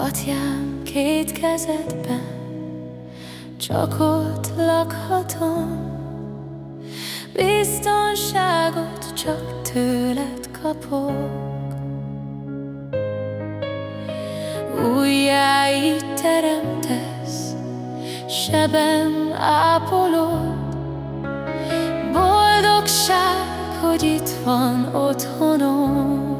Atyám két kezedben Csak ott lakhatom. Biztonságot csak tőled kapok. Újjá így teremtesz Sebem ápolod. Boldogság, hogy itt van otthonom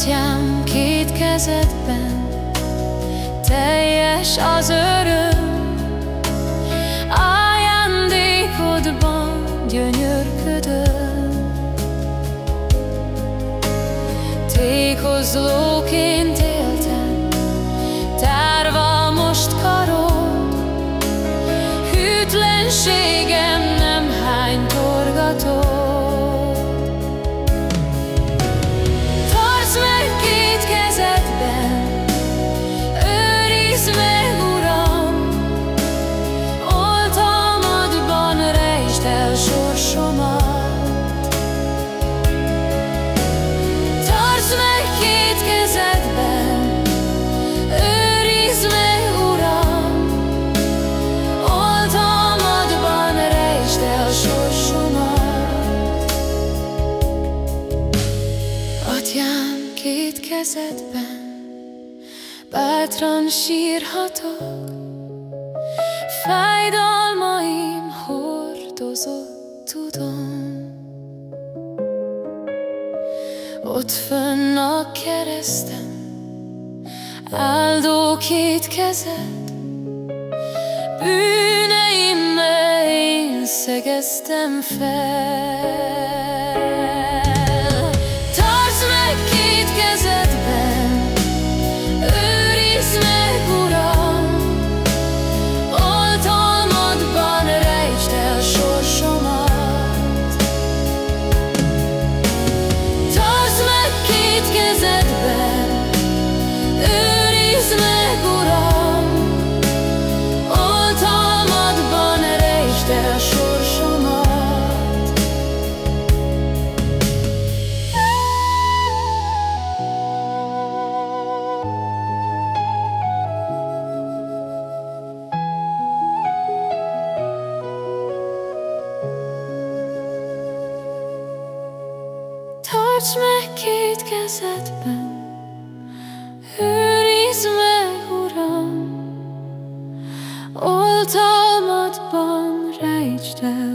Atyám, két kezedben teljes az öröm, ajándékodban gyönyörködöm. Tékozlóként éltem, tárva most karod, hűtlenségem nem hány torgatod. Atyám, két kezedben bátran sírhatok, Fájdalmaim hordozott, tudom. Ott fönn a keresztem, áldó két kezed, Bűneimmel én szegeztem fel. Tarts meg két kezedben, őrizd meg, Uram, Oltalmadban rejtsd el